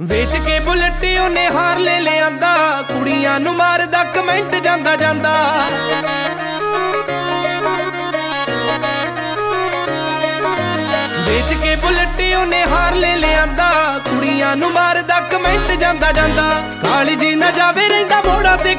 ਵੇਚ ਕੇ ਬੁਲਟ ਉਹਨੇ ਹਾਰ ਲੈ ਲਿਆਂਦਾ, ਕੁੜੀਆਂ ਨੂੰ ਮਾਰਦਾ, ਕਮੈਂਟ ਜਾਂਦਾ ਜਾਂਦਾ। ਵੇਚ ਕੇ ਬੁਲਟ ਉਹਨੇ ਹਾਰ ਲੈ ਲਿਆਂਦਾ, ਕੁੜੀਆਂ ਨੂੰ ਮਾਰਦਾ, ਕਮੈਂਟ ਜਾਂਦਾ ਜਾਂਦਾ। ਕਾਲੀ ਜੀ ਨਾ ਜਾਵੇ, ਰਹਿੰਦਾ ਮੋੜਾ ਰੇ